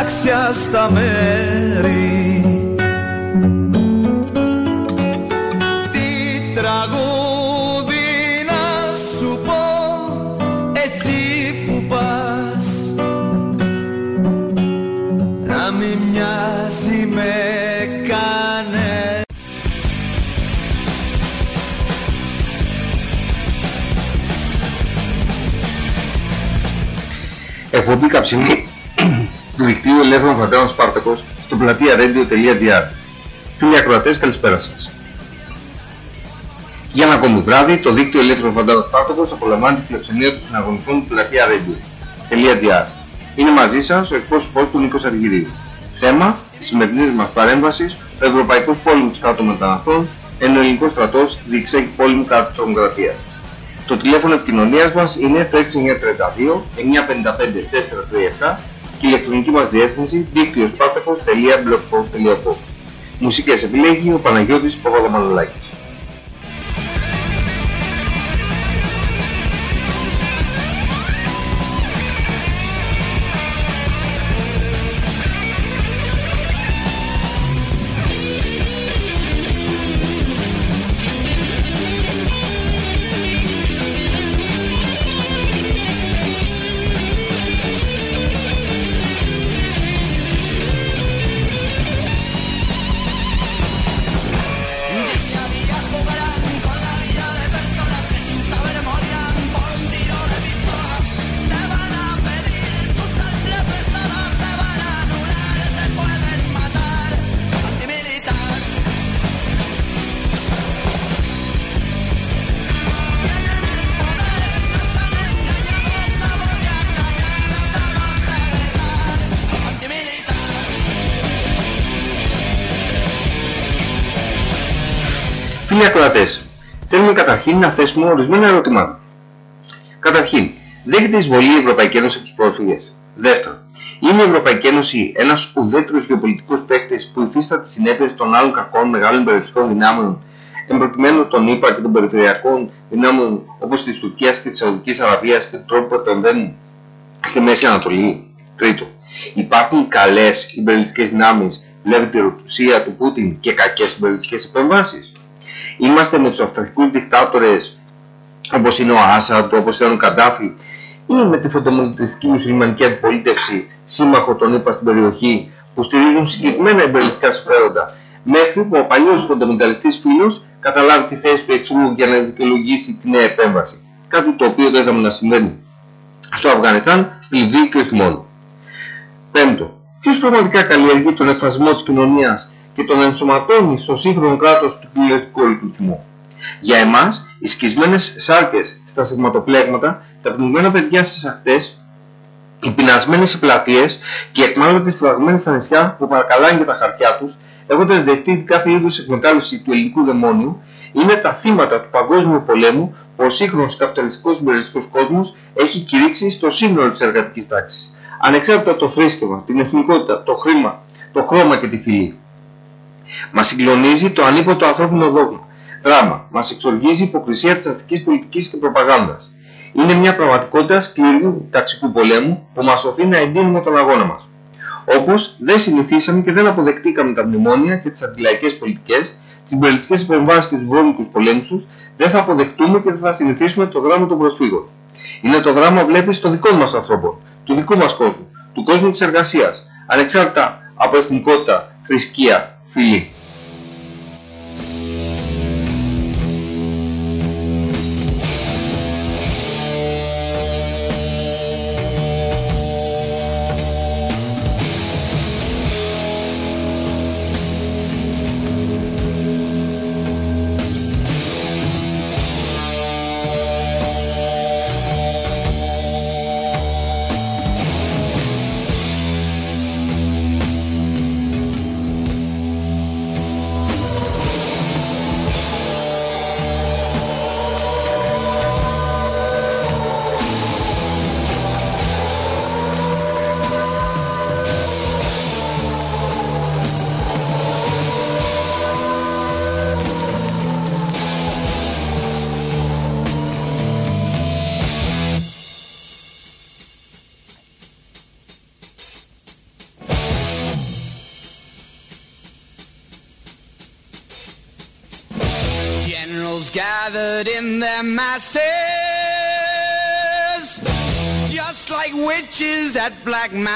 άξια μέρη. Τι τραγούδι να σου πω εκεί που πας. Να μην μοιάζει με κάνε Εκπομπή καψινή. του δικτύου Ελεύθερων Φαντάρων Σπάρτακος στο πλατεία radio.gr. Φίλοι ακροατές, καλησπέρα σας. Για ένα ακόμη βράδυ, το δίκτυο Ελεύθερων Φαντάρων Σπάρτακος απολαμβάνει τη φιλοξενία του συναγωνιστών του πλατεία radio.gr. Είναι μαζί σας ο εκπρόσωπός του Νίκος Αργυρίου. Θέμα της σημερινής μας παρέμβασης, ο Ευρωπαϊκός Πόλεμος κάτω μεταναστών, ενώ ο ελληνικός στρατός διεξέχει πόλεμο κατά της τρομοκρατίας. Το τηλέφωνο επικοινωνίας μας είναι το 6932 955 437 και η ηλεκτρονική μας διεύθυνση δίκτυοσπάρτακος.blogspot.com Μουσικές επιλέγει ο Παναγιώτης Παπαδομανολάκης. Φίλοι ακροατές, θέλουμε καταρχήν να θέσουμε ορισμένα ερωτήματα. Καταρχήν, δέχεται εισβολή η Ευρωπαϊκή Ένωση από τους πρόσφυγες. Δεύτερον, είναι η Ευρωπαϊκή Ένωση ένας ουδέτερος γεωπολιτικός παίκτης που υφίσταται τις συνέπειες των άλλων κακών μεγάλων περιοριστικών δυνάμεων, εμπροκειμένου των ΗΠΑ και των περιφερειακών δυνάμεων όπως της Τουρκίας και της Σαουδικής Αραβίας και του τρόπου που επεμβαίνουν στη Μέση Ανατολή. Τρίτο, υπάρχουν καλές υπερελιστικές δυνάμεις, δηλαδή τη Ρωσία του Πούτιν και κακές υπερελιστικές επεμβάσεις. Είμαστε με τους αυταρχικούς δικτάτορες όπως είναι ο Άσαντ, όπως είναι ο Καντάφη ή με τη φωτομονητριστική μουσουλμανική αντιπολίτευση σύμμαχο των ΗΠΑ στην περιοχή που στηρίζουν συγκεκριμένα εμπεριλιστικά συμφέροντα μέχρι που ο παλιός φονταμενταλιστής φίλος καταλάβει τη θέση του εχθρού για να δικαιολογήσει τη νέα επέμβαση. Κάτι το οποίο δεν θα μου να συμβαίνει στο Αφγανιστάν, στη Λιβύη και όχι μόνο. Πέμπτο, ποιος πραγματικά καλλιεργεί τον εκφασμό της κοινωνίας και τον ενσωματώνει στο σύγχρονο κράτος του κοινωνικού λειτουργισμού. Για εμάς, οι σκισμένες σάρκες στα σιγματοπλέγματα, τα πνιγμένα παιδιά στις ακτές, οι πεινασμένες οι πλατείες και οι εκμάλλοντες συλλαγμένες στα νησιά που παρακαλάνε για τα χαρτιά τους, έχοντας δεχτεί κάθε είδους εκμετάλλευση του ελληνικού δαιμόνιου, είναι τα θύματα του παγκόσμιου πολέμου που ο σύγχρονος καπιταλιστικός συμπεριστικός κόσμος έχει κηρύξει στο σύνολο της εργατικής τάξης. Ανεξάρτητα από το θρήσκευμα, την εθνικότητα, το χρήμα, το χρώμα και τη φυλή. Μας συγκλονίζει το ανίποτο ανθρώπινο δόγμα. Δράμα. Μας εξοργίζει η υποκρισία της αστικής πολιτικής και προπαγάνδας. Είναι μια πραγματικότητα σκληρού ταξικού πολέμου που μας οθεί να εντείνουμε τον αγώνα μας. Όπως δεν συνηθίσαμε και δεν αποδεκτήκαμε τα μνημόνια και τις αντιλαϊκές πολιτικές, τις υπερελιστικές επεμβάσεις και τους βρώμικους πολέμους τους, δεν θα αποδεχτούμε και δεν θα συνηθίσουμε το δράμα των προσφύγων. Είναι το δράμα βλέπεις των δικών μας ανθρώπων, του δικού μας κόσμου, του κόσμου της εργασίας, ανεξάρτητα από εθνικότητα, θρησκεία, φυλή.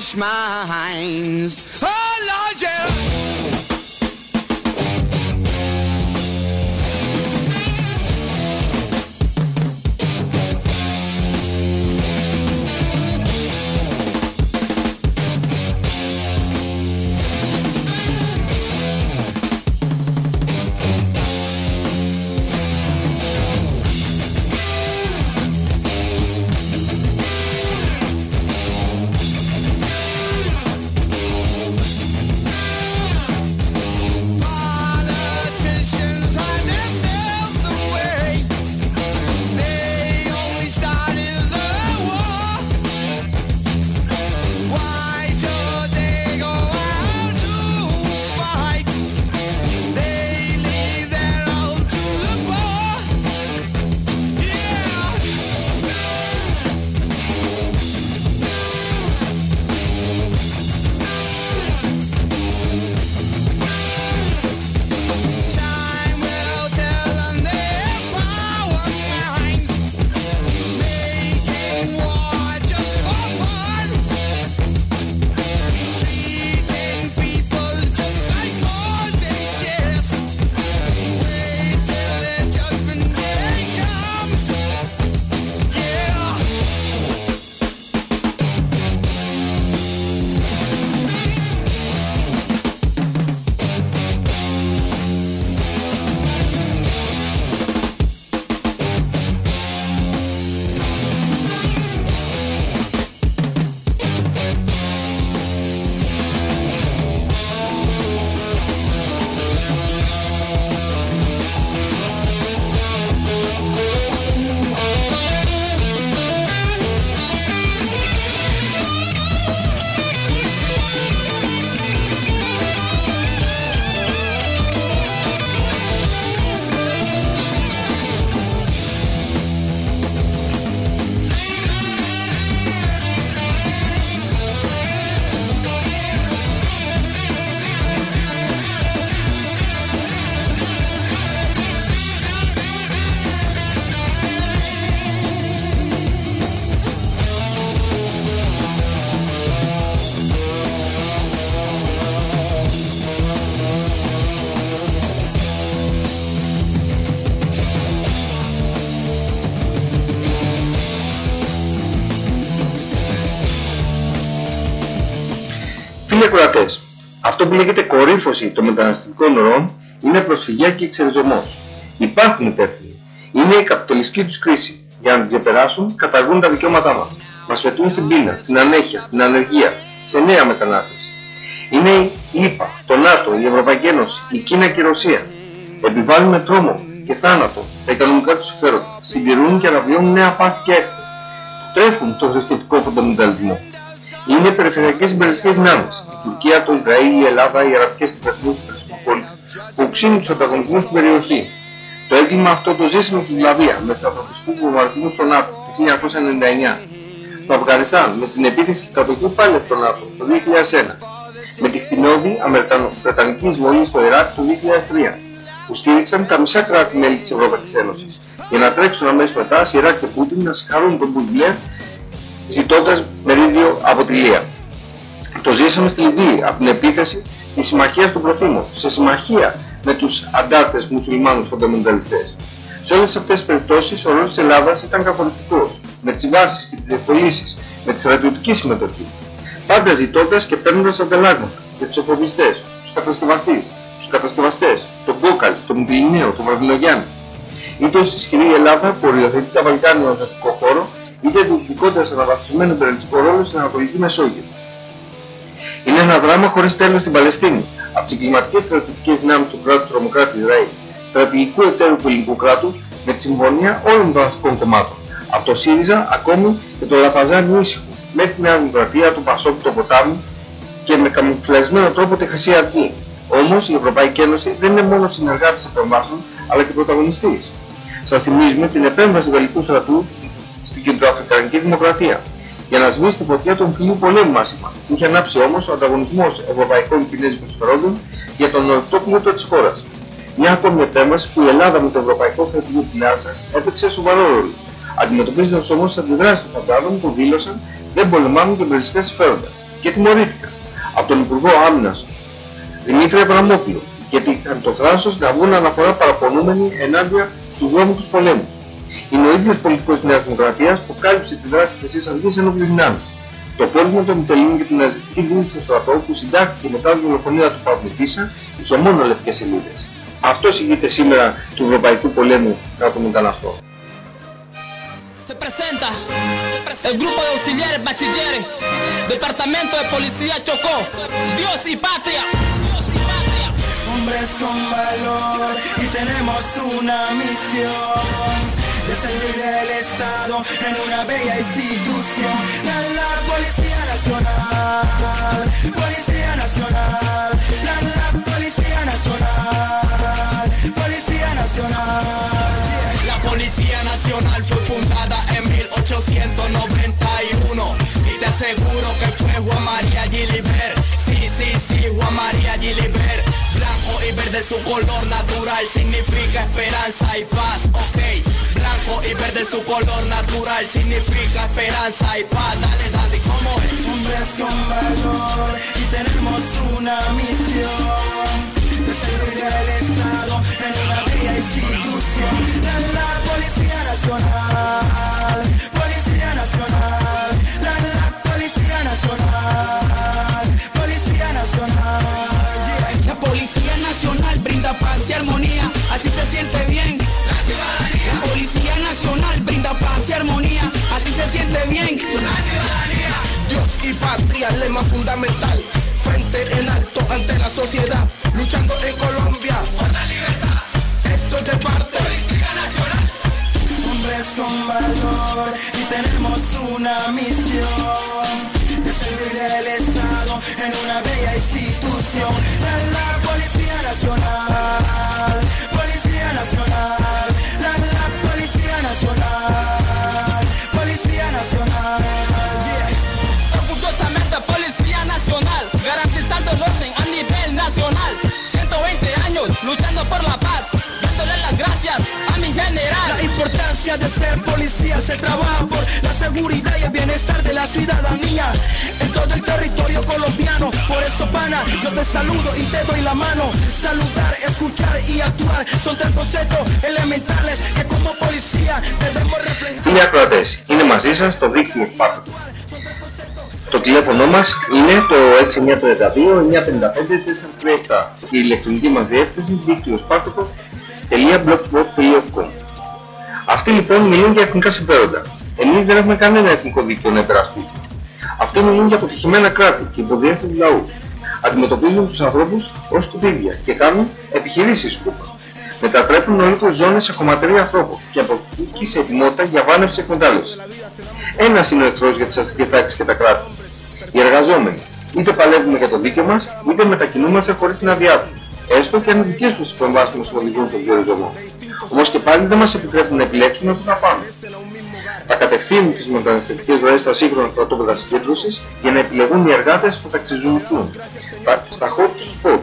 wash my hands. Που λέγεται κορύφωση των μεταναστευτικών ροών είναι προσφυγιά και εξεριζωμός. Υπάρχουν υπεύθυνοι. Είναι η καπιταλιστική τους κρίση. Για να την ξεπεράσουν, καταργούν τα δικαιώματά μας. Μας πετούν στην πείνα, την ανέχεια, την ανεργία, σε νέα μετανάστευση. Είναι η ΕΠΑ, το ΝΑΤΟ, η Ευρωπαϊκή Ένωση, η Κίνα και η Ρωσία. Επιβάλλουν με τρόμο και θάνατο τα οικονομικά τους συμφέροντα. Συντηρούν και αναβιώνουν νέα πάθη και έκθεση. Τρέφουν το θρησκευτικό φονταμενταλισμό. Είναι περιφερειακές συμπεριστικές δυνάμεις. Η Τουρκία, το Ισραήλ, η Ελλάδα, οι αραβικές κυβερνήσεις του που ξύνουν τους ανταγωνισμούς στην περιοχή. Το έγκλημα αυτό το ζήσαμε στη Βλαβία με τους ανθρωπιστικούς βομβαρδισμούς στον ΝΑΤΟ το 1999. Στο Αφγανιστάν με την επίθεση και κατοχή πάλι από τον ΝΑΤΟ το 2001. Με τη χτινόδη Αμερικανο-Βρετανική εισβολή στο Ιράκ το 2003 που στήριξαν τα μισά κράτη-μέλη της Ευρωπαϊκής Ένωσης για να τρέξουν αμέσως μετά Σιράκ και Πούτιν να συγχαρούν τον Μπουλμπλερ ζητώντας μερίδιο από τη Λία. Το ζήσαμε στη Λιβύη από την επίθεση της συμμαχίας του Προθήμου, σε συμμαχία με τους αντάρτες μουσουλμάνους φονταμενταλιστές. Σε όλες αυτές τις περιπτώσεις ο ρόλος της Ελλάδας ήταν καθοριστικός, με τις βάσεις και τις διευκολύσεις, με τη στρατιωτική συμμετοχή. Πάντα ζητώντας και παίρνοντας ανταλλάγματα για τους εφοπλιστές, τους κατασκευαστές, τους κατασκευαστές, τον Κόκαλ, τον Μουτιλινέο, τον Βαρβιλογιάννη. Είτε ως ισχυρή η Ελλάδα που οριοθετεί τα Βαλκάνια ως ζωτικό χώρο, είτε διεκδικώντας σε αναβαθμισμένο περιοριστικό ρόλο στην Ανατολική Μεσόγειο. Είναι ένα δράμα χωρίς τέλος στην Παλαιστίνη, από τις κλιματικές στρατιωτικές δυνάμεις του κράτους τρομοκράτη Ισραήλ, στρατηγικού εταίρου του ελληνικού κράτους, με τη συμφωνία όλων των αστικών κομμάτων, από το ΣΥΡΙΖΑ ακόμη και το Λαφαζάνι ήσυχο, μέχρι τη Νέα Δημοκρατία, του Πασόκ, του Ποτάμι και με καμουφλασμένο τρόπο τη Χρυσή Αυγή. Όμως η Ευρωπαϊκή Ένωση δεν είναι μόνο συνεργάτης επεμβάσεων, αλλά και πρωταγωνιστής. Σας θυμίζουμε την επέμβαση του Γαλλικού στρατού στην Κεντροαφρικανική Δημοκρατία. Για να σβήσει τη φωτιά των φιλίου πολέμου μάσημα, που είχε ανάψει όμως ο ανταγωνισμός ευρωπαϊκών και κινέζικων συμφερόντων για τον ορεικτό πλούτο της χώρας. Μια ακόμη επέμβαση που η Ελλάδα με το Ευρωπαϊκό Στρατηγείο της Λιάσας έπαιξε σοβαρό ρόλο, αντιμετωπίζοντας όμως τις αντιδράσεις των φαντάδων που δήλωσαν δεν πολεμάμε και περιοριστικά συμφέροντα και τιμωρήθηκαν. Από τον Υπουργό Άμυνας Δημήτρη Αβραμόπουλο. Γιατί είχαν το θράσος να βγουν αναφορά παραπονούμενοι ενάντια στους δρόμους του πολέμου. Είναι ο ίδιος πολιτικός της Νέας Δημοκρατίας που κάλυψε τη δράση της Χρυσής Αυγής ενώπιες δυνάμεις. Το πόρισμα των Ιταλίων για την ναζιστική δίνηση στο στρατό που συντάχθηκε μετά την δολοφονία του Παύλου Πίσα είχε μόνο λευκές σελίδες. Αυτό ηγείται σήμερα του Ευρωπαϊκού Πολέμου κατά των μεταναστών. Se presenta el grupo de auxiliares bachilleres, Departamento de Policía Chocó, Dios y Patria. Dios y Patria. hombres con valor y tenemos una misión de servir el Estado en una bella institución. La, la Policía Nacional, Policía Nacional, la, la Policía Nacional, Policía Nacional. La Policía Nacional fue fundada en 1891 y te aseguro que fue Juan María Gilibert. Sí, sí, sí, Juan María Gilibert. Blanco y verde su color natural significa esperanza y paz, ok. Blanco y verde su color natural significa esperanza y paz. Dale, dale, ¿cómo es? Hombres con y tenemos una misión patria, lema fundamental. Frente en alto ante la sociedad, luchando en Colombia. Por la libertad. Esto es de parte. Nacional. hombres con valor y tenemos una misión gracias a mi general. La importancia de ser policía se trabaja por la seguridad y el bienestar de la ciudadanía en todo el territorio colombiano. Por eso, pana, yo te saludo y te doy la mano. Saludar, escuchar y actuar son tres conceptos elementales que como policía debemos reflejar. Φίλοι ακροατές, είναι μαζί σας το δίκτυο Σπάρτου. Το τηλέφωνο μας είναι το 6932-955-437 και η ηλεκτρονική μας διεύθυνση δίκτυο-σπάρτοκος.blogspot.com Αυτοί λοιπόν μιλούν για εθνικά συμφέροντα. Εμείς δεν έχουμε κανένα εθνικό δίκτυο να υπερασπίσουμε. Αυτοί μιλούν για αποτυχημένα κράτη και υποδιέστητους λαούς. Αντιμετωπίζουν τους ανθρώπους ως σκουπίδια και κάνουν επιχειρήσεις σκούπα. Μετατρέπουν ολόκληρες ζώνες σε χωματερία ανθρώπων και από εκεί σε ετοιμότητα για βάνευση και εκμετάλλευση. Ένας είναι ο εχθρός για τις αστικές τάξεις και τα κράτη. Οι εργαζόμενοι. Είτε παλεύουμε για το δίκαιο μας, είτε μετακινούμαστε χωρίς την άδειά τους. Έστω και αν δικές τους επεμβάσεις μας οδηγούν τον διορισμό. Όμως και πάλι δεν μας επιτρέπουν να επιλέξουμε που θα πάμε. Θα κατευθύνουν τις μεταναστευτικές ροές στα σύγχρονα στρατόπεδα συγκέντρωσης για να επιλεγούν οι εργάτες που θα ξεζουμιστούν στα, στα hot spot,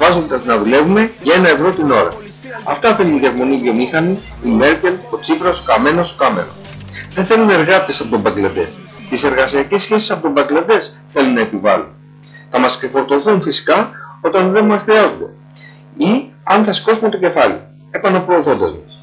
βάζοντας να δουλεύουμε για ένα ευρώ την ώρα. Αυτά θέλουν οι Γερμανοί βιομήχανοι, η Μέρκελ, ο Τσίπρας, ο Καμένος, ο Κάμερο. Δεν θέλουν εργάτες από τον Μπαγκλαντές. Τις εργασιακές σχέσεις από τον Μπαγκλαντές θέλουν να επιβάλλουν. Θα μας ξεφορτωθούν φυσικά όταν δεν μας χρειάζονται. Ή αν σας κόςσουμε το κεφάλι. Επαναπρόοδος μας.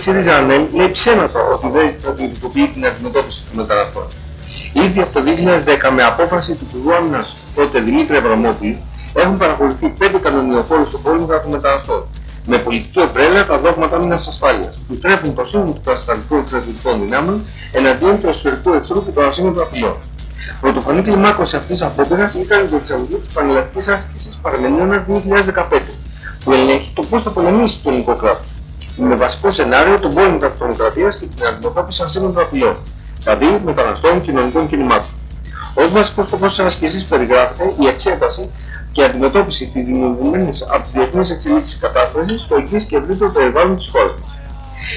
Η κυβέρνηση Ριζανέλ λέει ψέματα ότι δεν στρατιωτικοποιεί την αντιμετώπιση των μεταναστών. Ήδη από το 2010 με απόφαση του Υπουργού Άμυνας τότε Δημήτρη Αβραμόπουλου έχουν παραχωρηθεί πέντε κανονιοφόρους στο πόλεμο των μεταναστών. Με πολιτική ομπρέλα τα δόγματα άμυνας ασφάλειας, που τρέπουν το σύνολο του κατασταλτικών στρατιωτικών δυνάμεων εναντίον του εσωτερικού εχθρού και των ασύμμετρων απειλών. Πρωτοφανή κλιμάκωση αυτής της απόπειρας ήταν η διεξαγωγή της Πανελλαδικής Άσκησης Παρμενίωνας 2015, που ελέγχει το πώς θα πολεμήσει το ελληνικό κράτος, με βασικό σενάριο τον πόλεμο κατά της τρομοκρατίας και την αντιμετώπιση ασύμμετρων απειλών, δηλαδή μεταναστών κοινωνικών κινημάτων. Ως βασικός σκοπός της άσκησης περιγράφεται η εξέταση και αντιμετώπιση της δημιουργημένης από τις διεθνείς εξελίξεις κατάστασης στο εγγύς και ευρύτερο περιβάλλον της χώρας μας.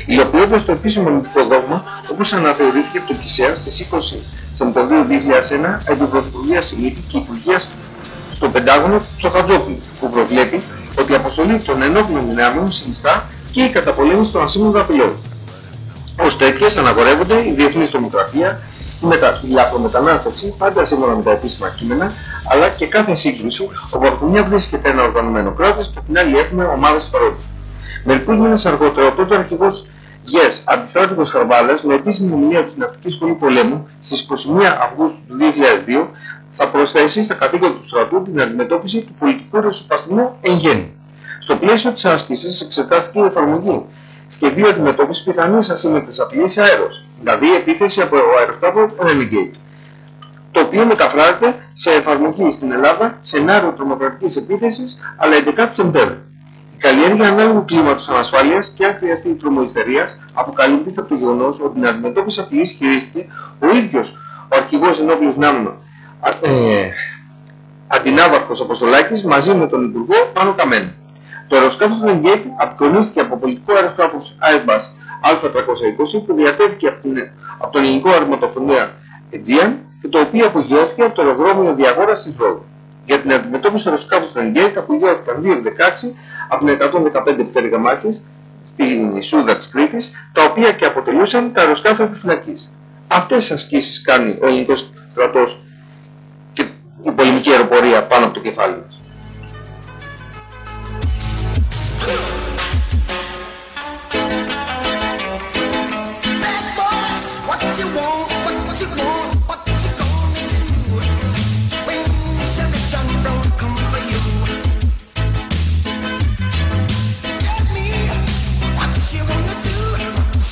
Υλοποιώντας το επίσημο ελληνικό δόγμα, όπως αναθεωρήθηκε από το ΚΙΣΕΑ στις 20 Σεπτεμβρίου 2001 επί Πρωθυπουργία Σιμίτη και Υπουργείας στο Πεντάγωνο του Τσοχατζόπουλου, που προβλέπει ότι η αποστολή των ενόπλων δυνάμεων συνιστά και η καταπολέμησης των ασύμμετρων απειλών. Ως τέτοιες αναγορεύονται η διεθνής τρομοκρατία, η, μετα... η λαθρομετανάστευση, πάντα σύμφωνα με τα επίσημα κείμενα, αλλά και κάθε σύγκριση όπου από μια βρίσκεται ένα οργανωμένο κράτος και την άλλη έχουμε ομάδες παρόντων. Μερικούς μήνες αργότερα, ο τότε αρχηγός Yes, αντιστράτηγος Χαρβάλας με επίσημη ομιλία του στην Ναυτική Σχολή Πολέμου στις 21 Αυγούστου του 2002 θα προσθέσει στα καθήκοντα του στρατού την αντιμετώπιση του πολιτικού ρεσοπαστισμού εν γέννη. Στο πλαίσιο της άσκησης εξετάστηκε η εφαρμογή σχεδίου αντιμετώπισης πιθανής ασύμμετρης απειλής αέρος, δηλαδή επίθεση από αεροσκάφο Renegade, το οποίο μεταφράζεται σε εφαρμογή στην Ελλάδα σενάριο τρομοκρατικής επίθεσης αλλά 11 Σεπτέμβρη. Η καλλιέργεια ανάλογου κλίματος ανασφάλειας και αν χρειαστεί τρομοϊστερίας αποκαλύπτεται από το γεγονός ότι την αντιμετώπιση απειλής χειρίστηκε ο ίδιος ο αρχηγός ενόπλους νάμινων ε, αντινάβαρχος Αποστολάκης μαζί με τον Υπουργό Πάνο Καμένο. Το αεροσκάφος Renegade απεικονίστηκε από πολιτικό αεροσκάφος Airbus Α320 που διατέθηκε από, την, από τον ελληνικό αρματοφορία Aegean και το οποίο απογειώθηκε από το αεροδρόμιο Διαγόρας της Ρόδου. Για την αντιμετώπιση του αεροσκάφους Renegade απογειώθηκαν 2 F-16 από την 115 πτέρυγα μάχης στην Ισούδα της Κρήτης, τα οποία και αποτελούσαν τα αεροσκάφη επιφυλακής. Αυτές τις ασκήσεις κάνει ο ελληνικός στρατός και η πολεμική αεροπορία πάνω από το κεφάλι μας.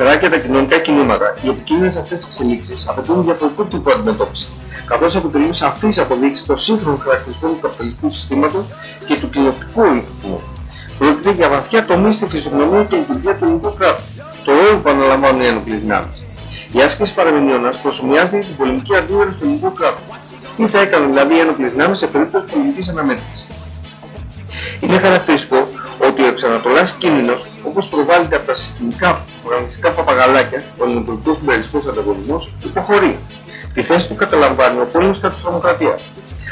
αριστερά και τα κοινωνικά κινήματα, οι επικίνδυνες αυτές εξελίξεις απαιτούν διαφορετικού τύπου αντιμετώπιση, καθώς αποτελούν σαφείς αποδείξεις των σύγχρονων χαρακτηριστικών του καπιταλιστικού συστήματος και του κοινωνικού ελευθερισμού. Πρόκειται για βαθιά τομή στη φυσιογνωμία και λειτουργία του ελληνικού κράτους, το ρόλο που αναλαμβάνουν οι ένοπλες δυνάμεις. Η άσκηση παραμενιώνας προσωμιάζει την πολεμική αντίδραση του ελληνικού κράτους. Τι θα έκαναν δηλαδή οι ένοπλες δυνάμεις σε περίπτωση πολιτικής αναμέτρησης; Είναι χαρακτηριστικό ότι ο εξανατολάς κίνδυνος, όπως προβάλλεται από τα συστημικά οργανιστικά παπαγαλάκια, ο ελληνοπολιτικός συμπεριστικός ανταγωνισμός, υποχωρεί. Τη θέση του καταλαμβάνει ο πόλεμος κατά της τρομοκρατίας.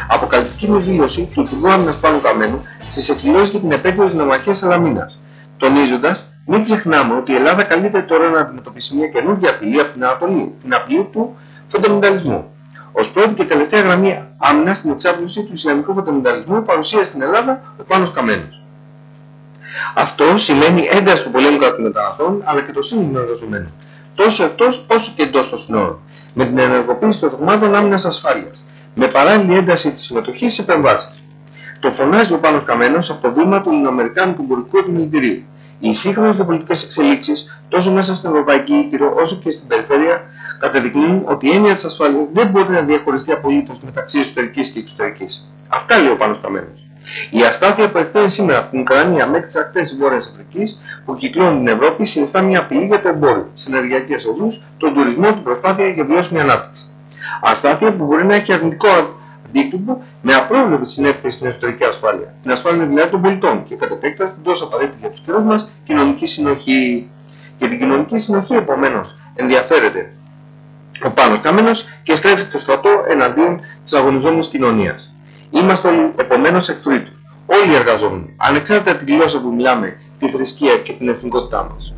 Αποκαλυπτική με δήλωση του Υπουργού Άμυνας Πάνου Καμένου στις εκδηλώσεις για την επέτειο της νομαχίας Σαλαμίνας, τονίζοντας μην ξεχνάμε ότι η Ελλάδα καλείται τώρα να αντιμετωπίσει μια καινούργια απειλή από την Ανατολή, την απειλή του φονταμενταλισμού. Ως πρώτη και τελευταία γραμμή άμυνας στην εξάπλωση του Ισλαμικού φονταμενταλισμού παρουσία στην Ελλάδα ο Πάνος Καμένος. Αυτό σημαίνει ένταση του πολέμου κατά των μεταναστών αλλά και το σύνολο των εργαζομένων, τόσο εκτός όσο και εντός των συνόρων, με την ενεργοποίηση των δογμάτων άμυνας ασφάλειας, με παράλληλη ένταση της συμμετοχής σε επεμβάσεις. Το φωνάζει ο Πάνος Καμένος από το βήμα του Ελληνοαμερικάνικου Εμπορικού Επιμελητηρίου. Οι σύγχρονες πολιτικές εξελίξεις, τόσο μέσα στην Ευρωπαϊκή Ήπειρο όσο και στην περιφέρεια, καταδεικνύουν ότι η έννοια της ασφάλειας δεν μπορεί να διαχωριστεί απολύτως μεταξύ εσωτερικής και εξωτερικής. Αυτά λέει ο Πάνος Καμένος. Η αστάθεια που εκτείνει σήμερα από την Ουκρανία μέχρι τις ακτές της Βόρειας Αφρικής που κυκλώνουν την Ευρώπη συνιστά μια απειλή για το εμπόριο, τις ενεργειακές οδούς, τον τουρισμό, την προσπάθεια για βιώσιμη ανάπτυξη. Αστάθεια που μπορεί να έχει αρνητικό αντίκτυπο με απρόβλεπες συνέπειες στην εσωτερική ασφάλεια, την ασφάλεια δηλαδή των πολιτών και κατ' επέκταση την τόσο απαραίτητη για τους καιρούς μας κοινωνική συνοχή. Για την κοινωνική συνοχή επομένως ενδιαφέρεται ο Πάνος Κάμενος και στρέφει το στρατό εναντίον της αγωνιζόμενης κοινωνίας. Είμαστε όλοι επομένως εχθροί του. Όλοι οι εργαζόμενοι, ανεξάρτητα από τη γλώσσα που μιλάμε, τη θρησκεία και την εθνικότητά μας.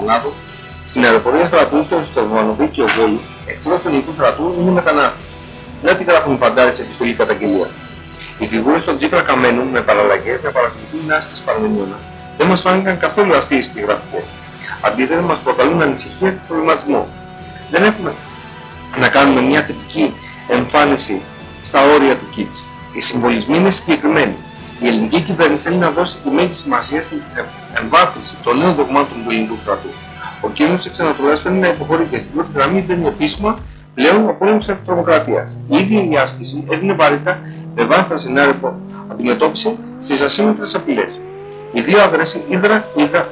Καθημερινότητα των μονάδων. Στην αεροπορία στρατού στο Στεφανοβίκιο Βόλου, εχθρός του ελληνικού στρατού είναι μετανάστη. Να τι γράφουν οι φαντάρες σε επιστολή καταγγελία. Οι φιγούρες των Τζίπρα Καμένου με παραλλαγές να παρακολουθούν την άσκηση Παρμενιώνας δεν μας φάνηκαν καθόλου αστείες και γραφικές. Αντίθετα μας προκαλούν ανησυχία και προβληματισμό. Δεν έχουμε να κάνουμε μια τυπική εμφάνιση στα όρια του κίτς. Οι συμβολισμοί είναι συγκεκριμένοι. Η ελληνική κυβέρνηση θέλει να δώσει τη μέγιστη σημασία στην εμβάθυνση των νέων δογμάτων του ελληνικού στρατού. Ο κίνδυνος της Ανατολάς φαίνεται να υποχωρεί και στην πρώτη γραμμή μπαίνει επίσημα πλέον ο πόλεμος της τρομοκρατίας. Η ίδια η άσκηση έδινε βαρύτητα με βάση τα σενάρια αντιμετώπιση στις ασύμμετρες απειλές. Οι δύο αδρές ίδρα είδα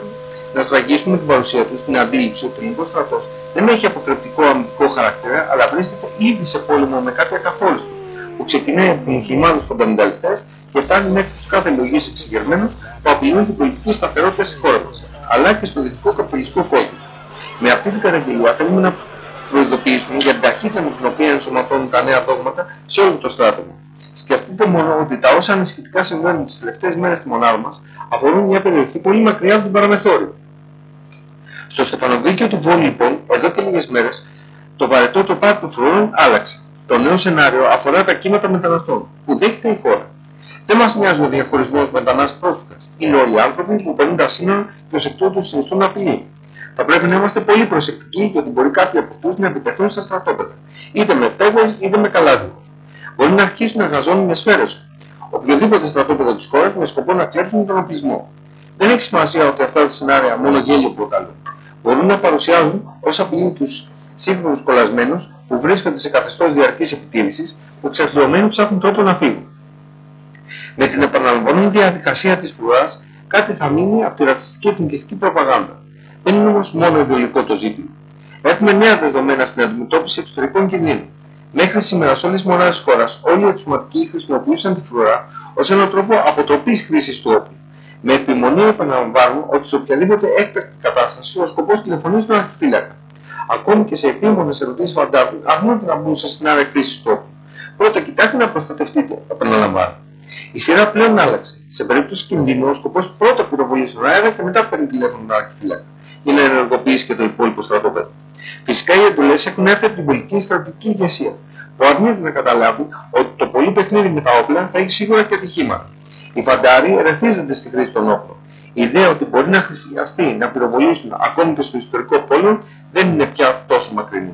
να σφραγίσουν την παρουσία τους στην αντίληψη ότι ο ελληνικός στρατός δεν έχει αποτρεπτικό αμυντικό χαρακτήρα, αλλά βρίσκεται ήδη σε πόλεμο με κάτι ακαθόριστο, που ξεκινάει από τους μουσουλμάνους φονταμενταλιστές και φτάνει μέχρι τους κάθε λογής εξηγερμένους που απειλούν την πολιτική σταθερότητα στη χώρας μας, αλλά και στο δυτικό καπιταλιστικό κόσμο. Με αυτή την καταγγελία θέλουμε να προειδοποιήσουμε για την ταχύτητα με την οποία ενσωματώνουν τα νέα δόγματα σε όλο το στράτευμα. Σκεφτείτε μόνο ότι τα όσα ανησυχητικά συμβαίνουν τις τελευταίες μέρες στη μονάδα μας αφορούν μια περιοχή πολύ μακριά από την παραμεθόριο. Στο Στεφανοδίκιο του Βόλου λοιπόν, εδώ και λίγες μέρες, το βαρετό τοπάρι των φρουρών άλλαξε. Το νέο σενάριο αφορά τα κύματα μεταναστών που δέχεται η χώρα. Δεν μας νοιάζει ο διαχωρισμός μετανάστες πρόσφυγας. Είναι όλοι άνθρωποι που παίρνουν τα σύνορα και ως εκ τούτου συνιστούν απειλή. Θα πρέπει να είμαστε πολύ προσεκτικοί γιατί μπορεί κάποιοι από αυτούς να επιτεθούν στα στρατόπεδα. Είτε με πέδες είτε με καλάσμικο. Μπορεί να αρχίσουν να εργαζόνουν με σφαίρες. Οποιοδήποτε στρατόπεδο της χώρας με σκοπό να κλέψουν τον οπλισμό. Δεν έχει σημασία ότι αυτά τα σενάρια μόνο γέλιο προκαλούν. Μπορούν να παρουσιάζουν ως απειλή τους σύγχρονους κολλασμένους που βρίσκονται σε καθεστώς διαρκής επιτήρησης που εξαρτημένοι ψάχνουν τρόπο να φύγουν. Με την επαναλαμβανόμενη διαδικασία της φρουράς κάτι θα μείνει από τη ρατσιστική εθνικιστική προπαγάνδα. Δεν είναι όμως μόνο ιδεολογικό το ζήτημα. Έχουμε νέα δεδομένα στην αντιμετώπιση εξωτερικών κινδύνων. Μέχρι σήμερα σε όλες τις μονάδες της χώρας όλοι οι αξιωματικοί χρησιμοποιούσαν τη φρουρά ως έναν τρόπο αποτροπής χρήσης του όπλου. Με επιμονή επαναλαμβάνουν ότι σε οποιαδήποτε έκτακτη κατάσταση ο σκοπός τηλεφωνεί στον αρχιφύλακα. Ακόμη και σε επίμονες ερωτήσεις φαντάρουν αρνούνται να μπουν σε σενάρια κρίσης του όπλου. Πρώτα κοιτάξτε να προστατευτείτε, επαναλαμβάνω. Η σειρά πλέον άλλαξε. Σε περίπτωση κινδύνου, ο σκοπός πρώτα πυροβολεί στον αέρα και μετά παίρνει τηλέφωνο τον αρχιφύλακα για να ενεργοποιήσει και το υπόλοιπο στρατόπεδο. Φυσικά οι εντολές έχουν έρθει από την πολιτική στρατηγική ηγεσία, που αρνείται να καταλάβει ότι το πολύ παιχνίδι με τα όπλα θα έχει σίγουρα και ατυχήματα. Οι φαντάροι ερεθίζονται στη χρήση των όπλων. Η ιδέα ότι μπορεί να χρησιαστεί να πυροβολήσουν ακόμη και στο ιστορικό πόλο δεν είναι πια τόσο μακρινή.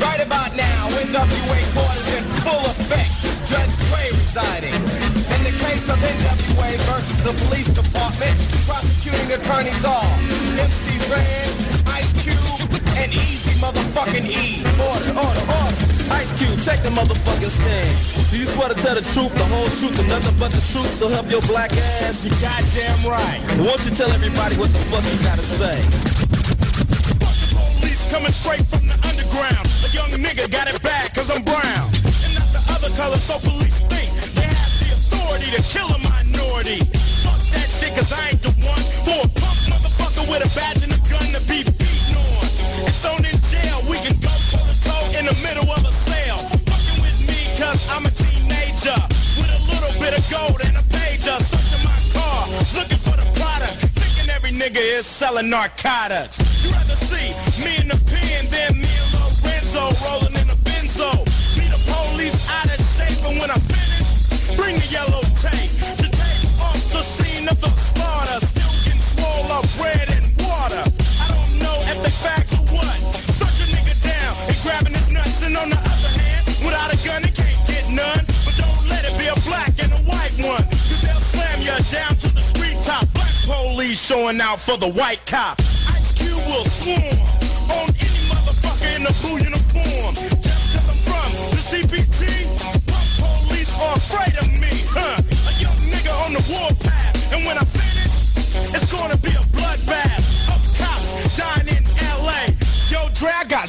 Right about now, NWA court is in full effect. Judge Dre residing. In the case of NWA versus the police department, prosecuting attorneys are MC Ren, Ice Cube, and Easy motherfucking E. Order, order, order. Ice Cube, take the motherfucking stand. Do you swear to tell the truth, the whole truth, and nothing but the truth, so help your black ass? You goddamn right. Won't you tell everybody what the fuck you gotta say? Coming straight from the underground. A young nigga got it bad cause I'm brown. And not the other color, so police think they have the authority to kill a minority. Fuck that shit cause I ain't the one for a punk motherfucker with a badge and a gun to be beaten on. And thrown in jail, we can go toe to toe in the middle of a sale. Fucking with me cause I'm a teenager. With a little bit of gold and a pager. Searching my car, looking for the product. Thinking every nigga is selling narcotics. You rather see me in the pen than me and Lorenzo rolling in a benzo. Me the police out of shape, and when I finish, bring the yellow tape to take off the scene of the slaughter. Still getting swole up red and water. I don't know if they facts or what. Search a nigga down and grabbing his nuts, and on the other hand, without a gun, he can't get none. But don't let it be a black and a white one, cause they'll slam you down to the police showing out for the white cop. Ice Cube will swarm on any motherfucker in a blue uniform. Just cause I'm from the CPT, police are afraid of me, huh? A young nigga on the warpath, and when I finish, it's gonna be a bloodbath of cops dying in LA. Yo, Dre, I got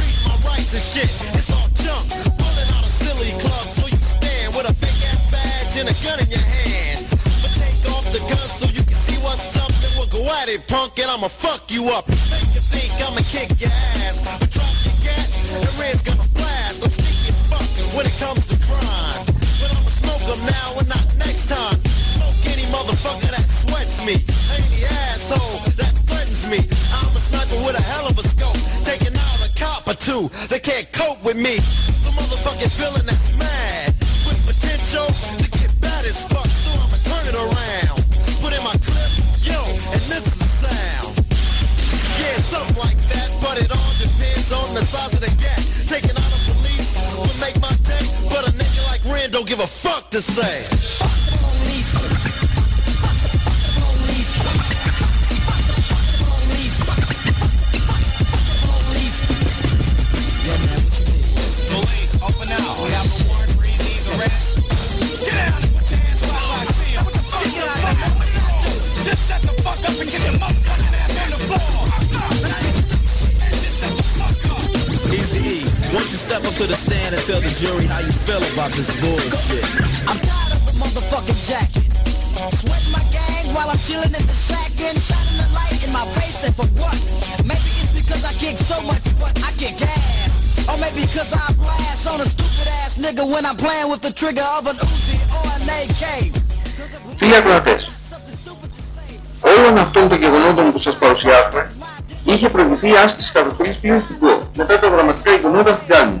My and shit, it's all junk. Pulling out a silly club so you stand with a fake ass badge and a gun in your hand. But take off the gun so you can see what's up. Then we'll go at it, punk, and I'ma fuck you up. Make you think I'ma kick your ass. But drop your gat, and Red's gonna blast. I'm sneaky as fuck when it comes to crime. But I'ma smoke 'em now and not next time. Smoke any motherfucker that sweats me. Any asshole that threatens me. I'm a sniper with a hell of a scope. Taking a two. They can't cope with me. The motherfucking feeling that's mad. With potential to get bad as fuck. So I'ma turn it around. Put in my clip, yo, and this is the sound. Yeah, something like that, but it all depends on the size of the gap. Taking out the police will make my day, but a nigga like Ren don't give a fuck to say. Police, jury how you feel about this bullshit? I'm tired of the motherfucking jacket. Sweat my gang while I'm chilling in the shack and shining the light in my face and for what? Maybe it's because I kick so much but I kick ass. Or maybe because I blast on a stupid ass nigga when I'm playing with the trigger of an Uzi or an AK. Φίλοι ακροατές, όλων αυτών των γεγονότων που σας παρουσιάζουμε είχε προηγηθεί η άσκηση κατοχής πλήρους του ΚΟ μετά τα δραματικά γεγονότα στην Τάλιν, όπου ο δικ-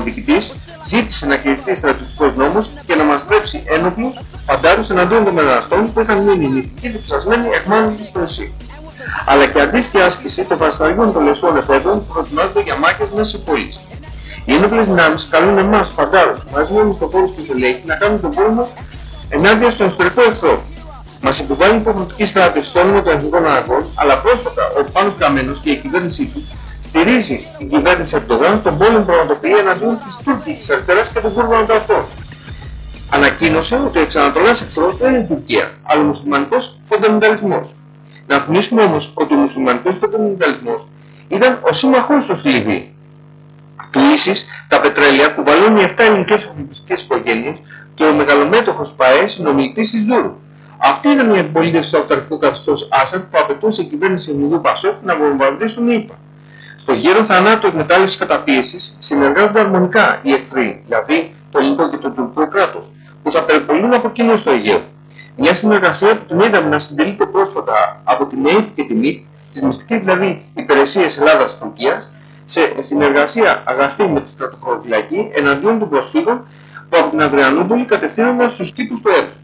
ο διοικητής ζήτησε να κηρυχθεί στρατιωτικός νόμος και να μας στρέψει ένοπλους φαντάρους εναντίον των μεταναστών που είχαν μείνει νηστικοί και ψασμένοι εκμάνωτοι στο νησί. Αλλά και αντίστοιχη άσκηση των φασαριών των λεσών εφέδρων που προετοιμάζονται για μάχες μέσα σε πόλεις. Οι ένοπλες δυνάμεις καλούν εμάς φαντάρους μαζί με μισθοφόρους και στελέχη να κάνουν τον πόλεμο ενάντια στον ιστορικό εχθρό. Μας υποβάλλει υποχρεωτική στράτευση στο όνομα των εθνικών αναγκών, αλλά πρόσφατα ο Πάνος Καμένος και η κυβέρνησή του στηρίζει την κυβέρνηση Ερντογάν στον πόλεμο που πραγματοποιεί εναντίον της τουρκικής αριστεράς και των Κούρδων ανταυτών. Ανακοίνωσε ότι ο εξανατολάς εχθρός δεν είναι η Τουρκία, αλλά ο μουσουλμανικός φονταμενταλισμός. Να θυμίσουμε όμως ότι ο μουσουλμανικός φονταμενταλισμός ήταν ο σύμμαχός τους στη Λιβύη. Του ίσης, τα πετρέλαια κουβαλούν οι 7 ελληνικές πολιτιστικές οικογένειες και ο μεγαλομέτωχος ΠΑΕ συνομιλητής της Δούρου. Αυτή ήταν η αντιπολίτευση στο αυταρχικό καθεστώς Άσαντ που απαιτούσε η κυβέρνηση Ινδού Πασόκ να βομβαρδίσουν οι ΗΠΑ. Στο γύρο θανάτου εκμετάλλευσης καταπίεσης συνεργάζονται αρμονικά οι εχθροί, δηλαδή το ελληνικό και το τουρκικό κράτος, που θα περιπολούν από κοινού στο Αιγαίο. Μια συνεργασία που την είδαμε να συντελείται πρόσφατα από την ΑΕΠ και την ΜΙΤ, τις μυστικές δηλαδή υπηρεσίες Ελλάδας-Τουρκίας, σε συνεργασία αγαστή με τη στρατοκροφυλακή εναντίον των προσφύγων που από την Αδριανούπολη κατευθύνονταν στους κήπους του Εύρου.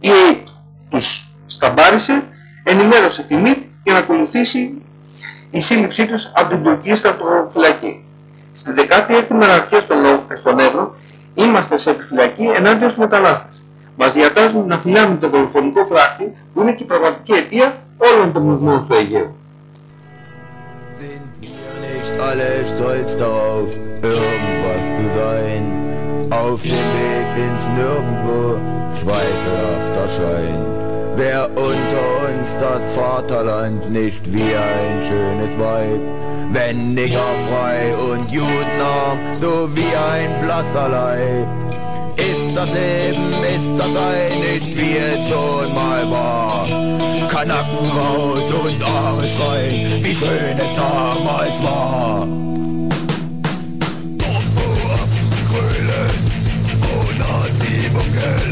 Η ΑΕΠ τους σταμπάρισε, ενημέρωσε τη ΜΙΤ για να ακολουθήσει η σύλληψή τους από την τουρκική στρατοφυλακή. Στη 16η μέρα αρχές στον, Ο- στον Εύρο είμαστε σε επιφυλακή ενάντια στους μετανάστες. Μας διατάζουν να φυλάμε το δολοφονικό φράχτη που είναι και η πραγματική αιτία όλων των μουσμών στο Αιγαίο. Sind wir nicht alle stolz darauf, irgendwas zu sein? Auf dem Weg ins Nirgendwo, zweifelhafter Schein. Wer unter uns das Vaterland nicht wie ein schönes Weib, wenn Nigger frei und Judenarm, so wie ein blasser Leib. Ist das Leben, ist das ein nicht wie es schon mal war. Kanaken raus und Aare schreien, wie schön es damals war. Krölen, ohne Sieben geläuft.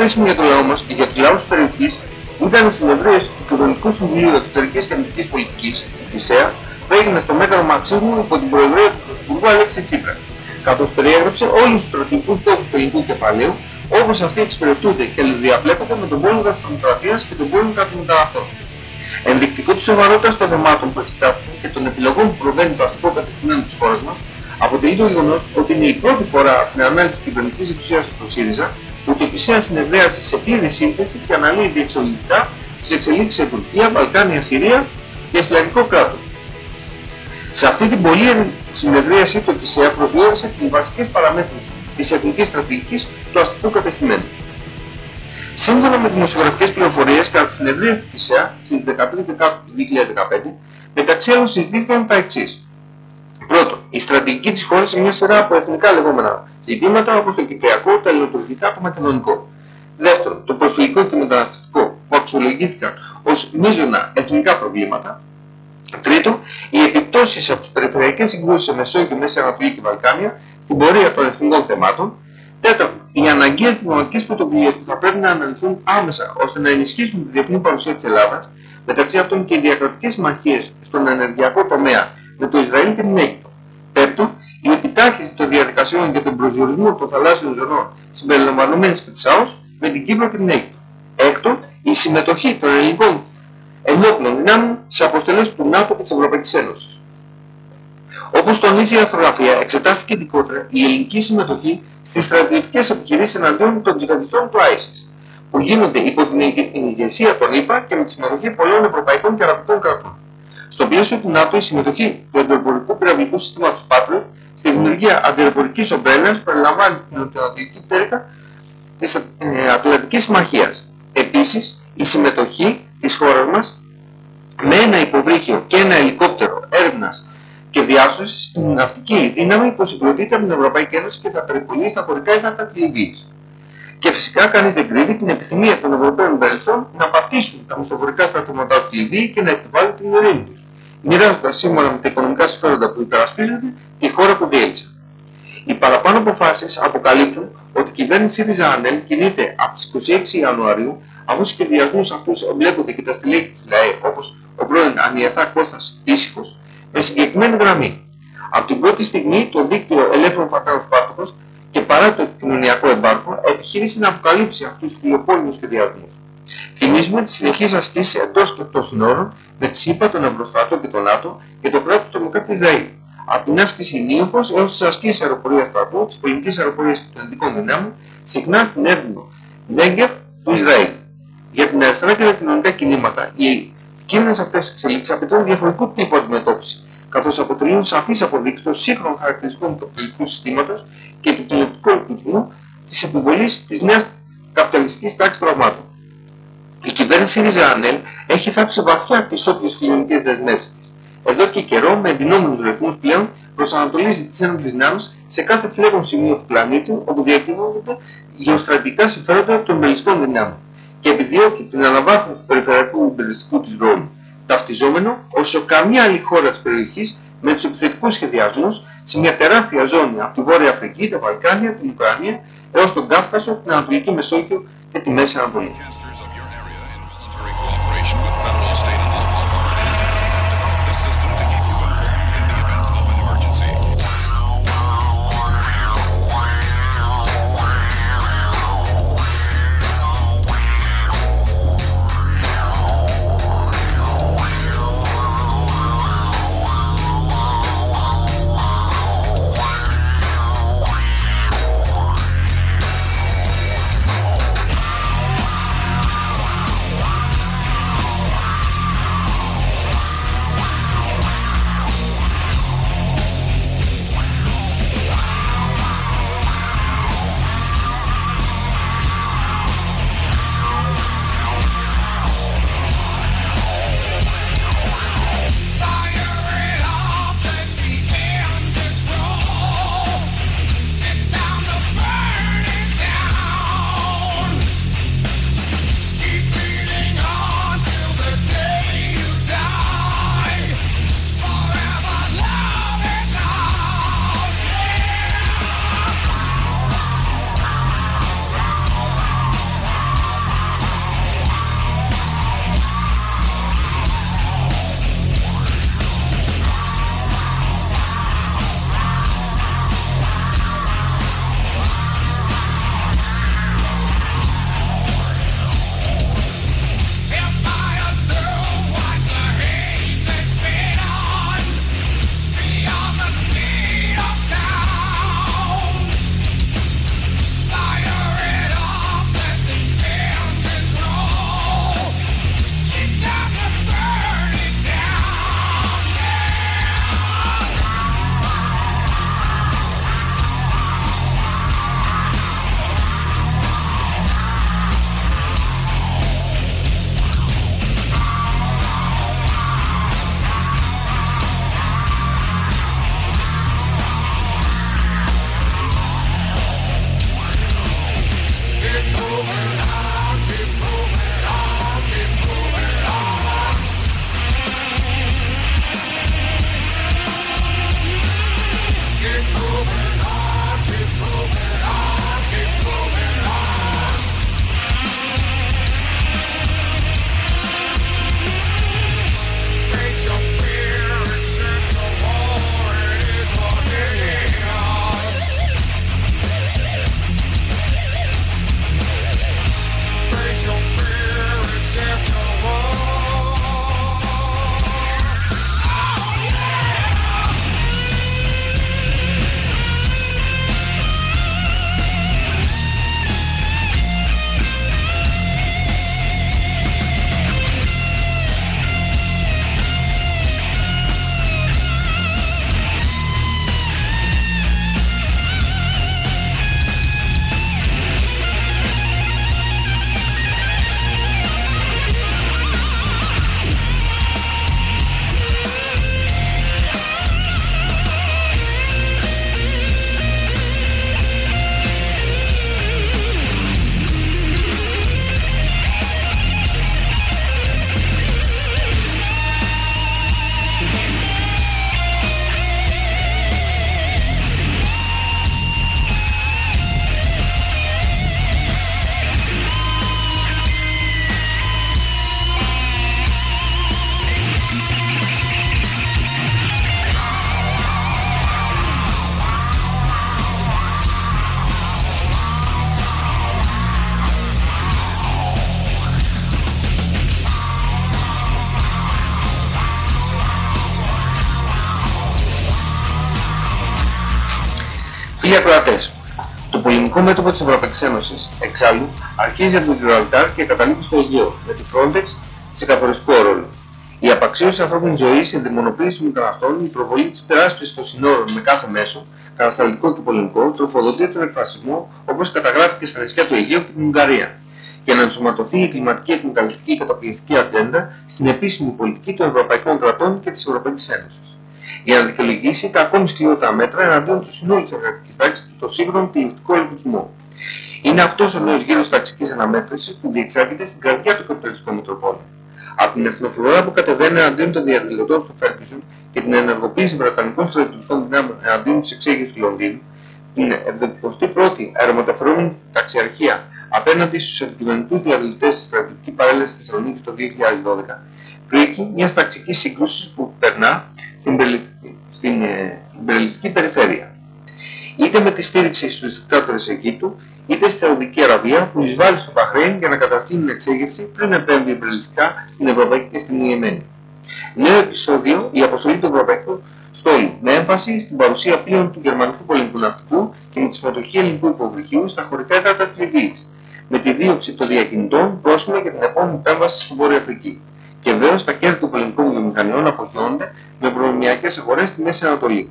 διαθέσιμη για το λαό μας και για τους λαούς της περιοχής ήταν η συνεδρίαση του Κοινωνικού Συμβουλίου Εξωτερικής και Αμυντικής Πολιτικής, ΚΙΣΕΑ, που έγινε στο Μέγαρο Μαξίμου υπό την προεδρία του Πρωθυπουργού Αλέξη Τσίπρα, καθώς περιέγραψε όλους τους στρατηγικούς στόχους του ελληνικού κεφαλαίου, όπως αυτοί εξυπηρετούνται και διαπλέκονται με τον πόλεμο κατά της τρομοκρατίας και τον πόλεμο κατά των μεταναστών. Ενδεικτικό της σοβαρότητας των θεμάτων που εξετάστηκαν και των επιλογών που προβαίνει το αστικό κατεστημένο της χώρας μας, αποτελεί το γεγονός ότι είναι η πρώτη φορά από την ανάλυση της κυβερνητικής εξουσίας του ΣΥΡΙΖΑ που το ΕΠΙΣΕΑ συνεδρίασε σε πλήρη σύνθεση και αναλύει διεξοδικά τις εξελίξεις σε Τουρκία, Βαλκάνια, Συρία και Ισλαμικό κράτος. Σε αυτή την πολλή συνεδρίαση το ΕΠΙΣΕΑ προσδιορίσε τις βασικές παραμέτρους της εθνικής στρατηγικής του αστικού κατεστημένου. Σύμφωνα με δημοσιογραφικές πληροφορίες, κατά τη συνεδρία του ΕΠΙΣΕΑ στις 13 Δεκάτου του 2015, μεταξύ άλλων συζητήθηκαν τα εξής. Πρώτον, η στρατηγική της χώρας σε μια σειρά από εθνικά λεγόμενα ζητήματα όπως το κυπριακό, το ελληνοτουρκικά, το μακεδονικό. Δεύτερον, το προσφυγικό και μεταναστευτικό που αξιολογήθηκαν ως μείζωνα εθνικά προβλήματα. Τρίτον, οι επιπτώσεις από τις περιφερειακές συγκρούσεις σε Μεσόγειο, Μέση Ανατολή και Βαλκάνια στην πορεία των εθνικών θεμάτων. Τέταρτον, οι αναγκαίες διπλωματικές πρωτοβουλίες που θα πρέπει να αναλυθούν άμεσα ώστε να ενισχύσουν τη διεθνή παρουσία της Ελλάδας, μεταξύ αυτών και οι διακρατικές συμμαχίες στον ενεργειακό τομέα με το Ισραήλ και την Αίγυπτο. Πέμπτον, η επιτάχυνση των διαδικασιών για τον προσδιορισμό των θαλάσσιων ζωνών συμπεριλαμβανομένης και της ΑΟΣ με την Κύπρο και την Αίγυπτο. Έκτον, η συμμετοχή των ελληνικών ενόπλων δυνάμεων σε αποστολές του ΝΑΤΟ και της Ευρωπαϊκής Ένωσης. Όπως τονίζει η αρθρογραφία, εξετάστηκε ειδικότερα η ελληνική συμμετοχή στις στρατιωτικές επιχειρήσεις εναντίον των τζιχαντιστών του ISIS, που γίνονται υπό την ηγεσία των ΗΠΑ και με τη συμμετοχή πολλών ευρωπαϊκών και αραβικών κρατών. Στο πλαίσιο του ΝΑΤΟ, η συμμετοχή του εντοπορικού πυραυλικού συστήματος Patriot στη δημιουργία αντιεροπορικής ομπρέλας περιλαμβάνει την νοτιοανατολική πτέρυγα της ε, Ατλαντικής Συμμαχίας. Επίσης, η συμμετοχή της χώρας μας με ένα υποβρύχιο και ένα ελικόπτερο έρευνας και διάσωσης στην ναυτική δύναμη που συγκροτείται από την Ευρωπαϊκή Ένωση και θα περιπολεί στα χωρικά έδατα της Λιβύης. Και φυσικά κανείς δεν κρύβει την επιθυμία των Ευρωπαίων Βέλθων να πατήσουν τα μυστοφορικά στρατεύματά του Λιβύη και να επιβάλλουν την ειρήνη τους, μοιράζοντας σύμφωνα με τα οικονομικά συμφέροντα που υπερασπίζονται τη χώρα που διέλυσαν. Οι παραπάνω αποφάσεις αποκαλύπτουν ότι η κυβέρνηση Ριζανέλ κινείται από τις 26 Ιανουαρίου αφού στους σχεδιασμούς αυτούς εμπλέκονται και τα στελέχη της ΛΑΕ όπως ο πρώην Ανιεθά Κώστας Ήσυχος με συγκεκριμένη γραμμή. Από την πρώτη στιγμή το δίκτυο ελεύθερων πατέρων Σπάρτοκος και παρά το επικοινωνιακό εμπάρκο επιχείρησε να αποκαλύψει αυτούς τους φιλοπόλυμους σχεδιασμούς. Θυμίζουμε τις συνεχείς ασκήσεις εντός και εκτός συνόρων με τις ΗΠΑ, τον Ευρωστρατό και τον ΝΑΤΟ και το κράτος του Δημοκράτη Ισραήλ. Από την άσκηση Νίωχος έως τις ασκήσεις αεροπορίας στρατού, της πολιτικής αεροπορίας και των ειδικών δυνάμεων, συχνά στην έρημο Νέγκερ του Ισραήλ. Για την αριστερά και τα κοινωνικά κινήματα, οι κίνδυνες αυτές εξελίξεις απαιτούν διαφορετικού τύπου αντιμετώπιση, καθώς αποτελούν σαφείς αποδείξεις των σύγχρονων χαρακτηριστικών του καπιταλιστικού συστήματος και του κοινωνικού ελκυστικού της επιβολής της νέας καπιταλιστικής τάξης πραγμάτων. Η κυβέρνηση Ριζανέλ έχει θάψει βαθιά τις όποιες φιλονικές δεσμεύσεις της. Εδώ και καιρό με εντυνόμενους ρυθμούς πλέον προσανατολίζει τις ένοπλες δυνάμεις σε κάθε φλέγον σημείο του πλανήτη όπου διακινούνται γεωστρατικά συμφέροντα των μελιστικών δυνάμεων και επιδιώκει την αναβάθμιση του περιφερειακού υπηρεσικού της ρόλου, ταυτιζόμενο όσο καμία άλλη χώρα της περιοχής με τους επιθετικούς σχεδιασμούς σε μια τεράστια ζώνη από τη Βόρεια Αφρική, τα Βαλκάνια, την Ουκρανία έως τον Κάφκασο, την Ανατολική Μεσόγειο και τη Μέση Ανατολή. Φίλοι ακροατές, το πολεμικό μέτωπο της Ευρωπαϊκής Ένωσης, εξάλλου, αρχίζει από το Γιβραλτάρ και καταλήγει στο Αιγαίο, με τη Frontex σε καθοριστικό ρόλο. Η απαξίωση ανθρώπινης ζωής, η δαιμονοποίηση των μεταναστών, η προβολή της υπεράσπισης των συνόρων με κάθε μέσο, κατασταλτικό και πολεμικό, τροφοδοτεί τον εκφασισμό όπως καταγράφηκε στα νησιά του Αιγαίου και την Ουγγαρία για να ενσωματωθεί η κλιματική εκμεταλλευτική και καταπιεστική ατζέντα στην επίσημη πολιτική των ευρωπαϊκών κρατών και της Ευρωπαϊκής Ένωσης. Για να δικαιολογήσει τα ακόμη σκληρότερα μέτρα εναντίον του συνόλου της εργατικής τάξης και το σύγχρονο πληθυντικό ελεγχισμό. Είναι αυτός ο νέος γύρος ταξικής αναμέτρησης που διεξάγεται στην καρδιά του καπιταλιστικού Μητροπόλου. Από την εθνοφρουρά που κατεβαίνει εναντίον των διαδηλωτών στο Φέρκισον και την ενεργοποίηση βρετανικών στρατιωτικών δυνάμεων εναντίον της εξέγερσης του Λονδίνου, την 71η αερομεταφερόμενη ταξιαρχία απέναντι στους αντικειμενικούς διαδηλωτές στη στρατιωτικής παρέλασης της Θεσσαλονίκης το 2012, κρίκη μιας ταξικής σύγκρουσης που περνά στην, περι... στην ε, υπερελιστική περιφέρεια. Είτε με τη στήριξη στους δικτάτορες Αιγύπτου, είτε στη Σαουδική Αραβία που εισβάλλει στο Μπαχρέιν για να καταστήλει την εξέγερση πριν επέμβει υπερελιστικά στην Ευρωπαϊκή και στην Ιεμένη. Νέο επεισόδιο η αποστολή του Ευρωπαϊκού στόλου, με έμφαση στην παρουσία πλοίων του γερμανικού πολεμικού ναυτικού και με τη συμμετοχή ελληνικού υποβρυχίου στα χωρικά έδατα της Λιβύης, με τη δίωξη των διακινητών πρόσημα για την επόμενη επέμβαση στην Βόρεια Αφρική. Και βέβαιως τα κέρδη των πολιτικών βιομηχανιών απογειώνται με προνομιακές αγορές στη Μέση Ανατολή.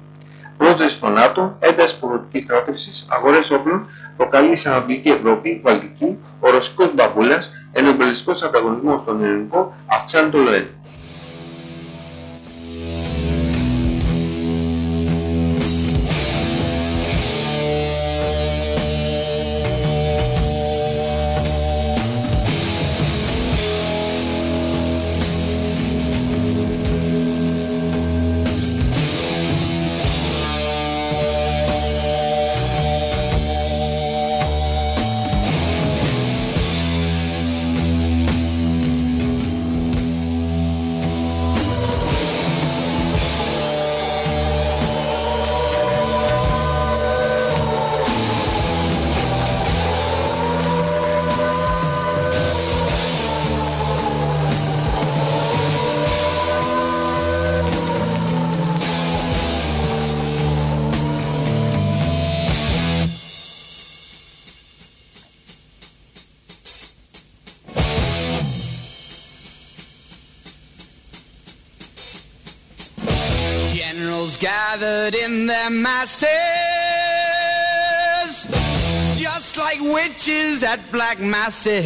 Πρόσδεση στο ΝΑΤΟ, ένταση υποδοτικής στράτευσης, αγορές όπλων, προκαλεί σε Ανατολική Ευρώπη, Βαλτική, ο ρωσικός μπαμπούλας, ενώ ο εμπελιστικός ανταγωνισμός στον ελληνικό αυξάνει το ΛΟΕΔ. Masses, just like witches at black masses.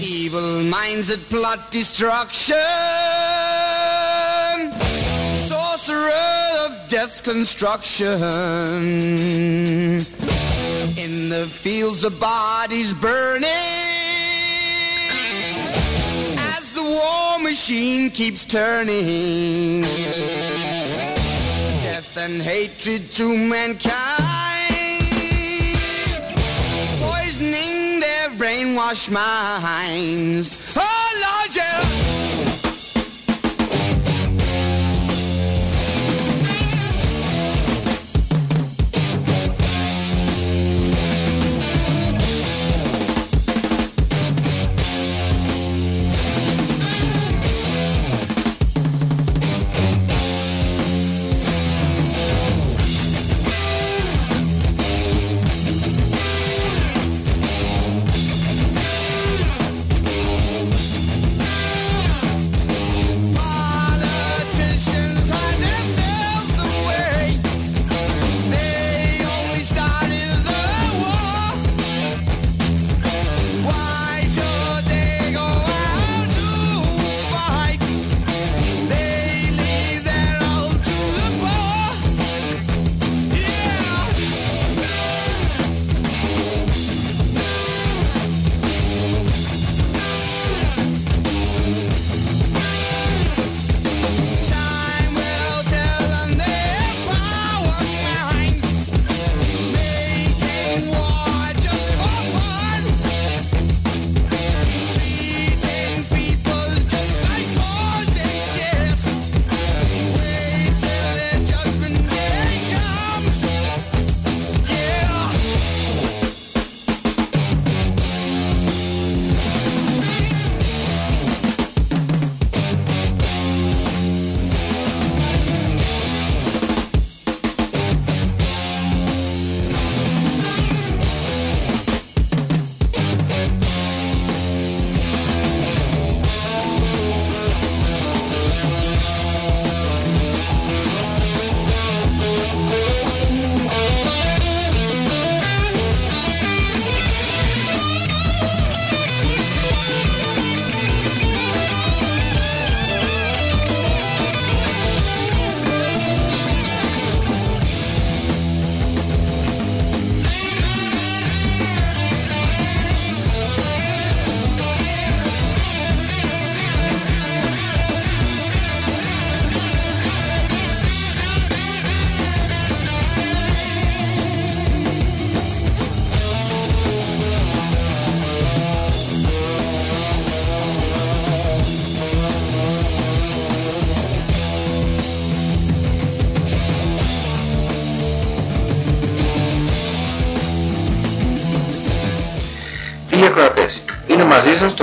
Evil minds that plot destruction, sorcerer of death's construction. In the fields of bodies burning as the war machine keeps turning. And hatred to mankind, poisoning their brainwashed minds.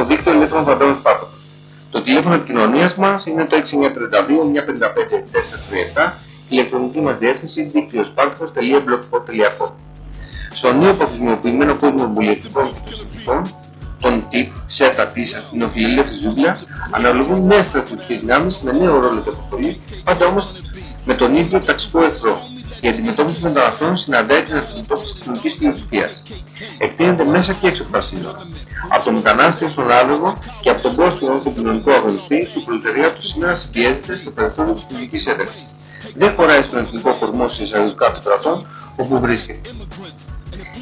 Δίκτυο Ελεύθερων Φαντών Πάτρος. Το τηλέφωνο επικοινωνίας μας είναι το 6932-155-437 η ηλεκτρονική μας διεύθυνση δίκτυοσπάρτικος.blogspot.com Στο νέο παγκοσμιοποιημένο κόσμο βουλευτικών και των τον ΤΥΠ, ΣΕΤΑ της Αθηνοφιλελεύθερης Ζούγκλας, αναλογούν νέες στρατιωτικές δυνάμεις με νέο ρόλο και αποστολής, πάντα όμως με τον ίδιο ταξικό εχθρό. Η αντιμετώπιση των μεταναστών συναντάει την αντιμετώπιση της κοινωνικής φιλοσοφίας. Εκτείνεται μέσα και έξω από τα σύνορα. Από τον μετανάστη στον άλογο και από τον πρόσφυγο στον κοινωνικό αγωνιστή, η προλεταρία του σήμερα συμπιέζεται στο περιθώριο της κοινωνικής ένταξης. Δεν χωράει στον εθνικό κορμό σε εισαγωγικά των κρατών όπου βρίσκεται.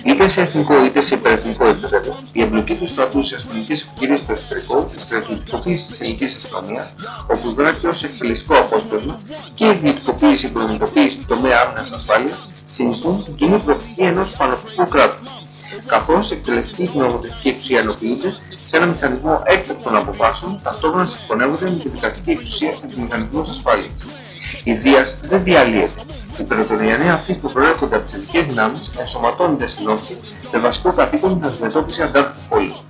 Είτε σε εθνικό είτε σε υπερεθνικό επίπεδο, η εμπλοκή του στρατού σε αστυνομικές ευκαιρίες στο εσωτερικό, η στρατιωτικοποίηση της ελληνικής αστυνομίας, όπου δράκει ως εκτελεστικό απόσπασμα και η ιδιωτικοποίηση και προμηθοποίηση του τομέα άμυνας ασφάλειας συνιστούν την κοινή προοπτική ενός πανοπτικού κράτους, καθώς εκτελεστική και νομοθετική εξουσία ενοποιούνται σε ένα μηχανισμό έκτακτων αποφάσεων, ταυτόχρονα συγχωνεύονται με τη δικαστική εξουσία και τους μηχανισμούς ασφάλειας. Η Δίας δεν διαλύεται. Οι περιοτονιανοί αυτοί που προέρχονται από τις ειδικές δυνάμεις ενσωματώνονται στην όχθη με βασικό καθήκον την αντιμετώπιση αντάρτου πόλης.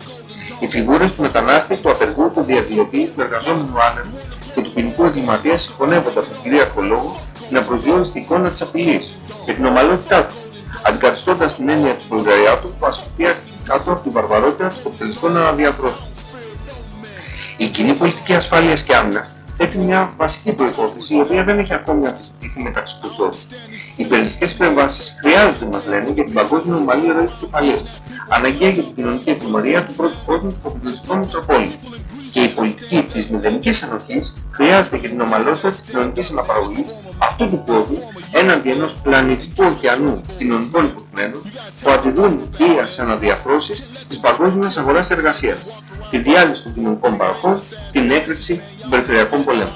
Οι φιγούρες του μετανάστη, του απεργού, του διαδηλωτή, του εργαζόμενου άνεμου και του ποινικού εγκληματία συγχωνεύονται από τον κυρίαρχο λόγο στην απροσδιόριστη εικόνα της απειλής και την ομαλότητά του, αντικαθιστώντας την έννοια του προλεταριάτου που ασκεί κάτω από την βαρβαρότητα των εκτελεστικών αναδιαθρώσεων. Η κοινή πολιτική ασφάλειας και άμυνας θέτει μια βασική προϋπόθεση η οποία δεν έχει ακόμη αμφισβητηθεί μεταξύ τους όρους. Οι υπηρεσικές επεμβάσεις χρειάζονται μας λένε για την παγκόσμια ομαλή ροή τους κεφαλαίου. Αναγκαία για την κοινωνική ευημερία του πρώτου κόσμου του καπιταλιστικών μητροπόλεων. Και η πολιτική της μηδενικής ανοχής χρειάζεται για την ομαλότητα της κοινωνικής αναπαραγωγής αυτού του κόσμου έναντι ενός πλανητικού ωκεανού κοινωνικών υποθυμένων που αντιδρούν βίας σε αναδιαφρώσεις της παγκόσμιας αγοράς εργασίας, τη διάλυση των κοινωνικών παροχών, την έκρηξη των περιφερειακών πολέμων.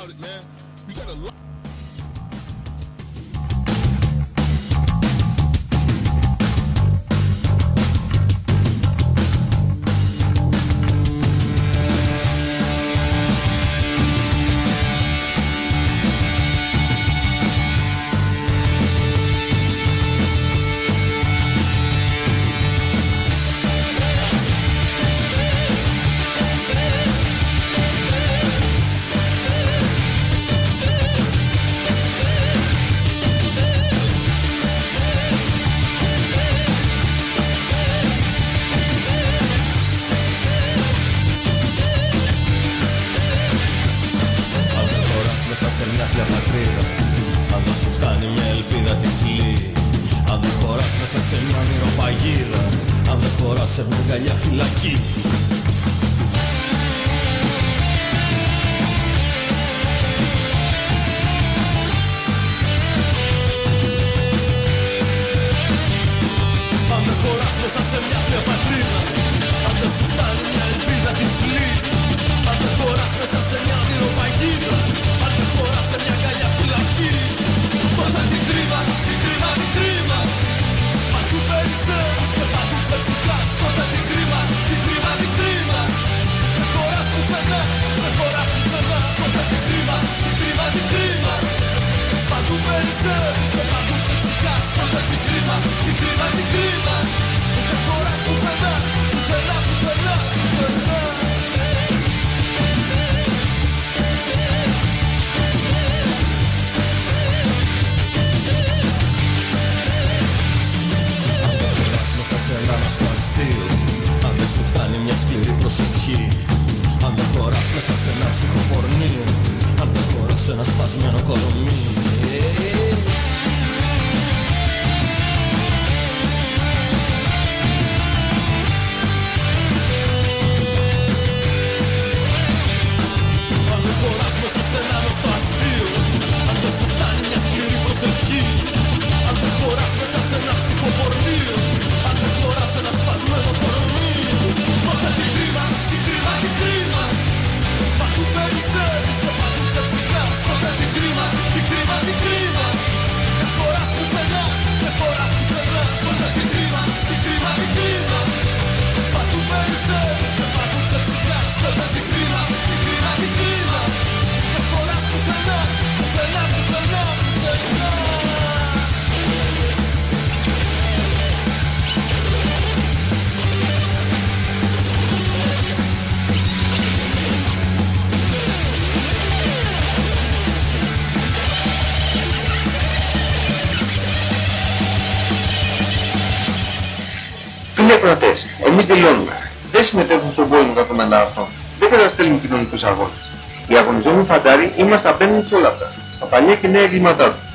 Εμείς δηλώνουμε. Δεν συμμετέχουμε στον πόλεμο κατά των μεταναστών. Δεν καταστέλνουμε κοινωνικούς αγώνες. Οι αγωνιζόμενοι φαντάροι είμαστε απέναντι σε όλα αυτά. Στα παλιά και νέα εγκλήματά τους.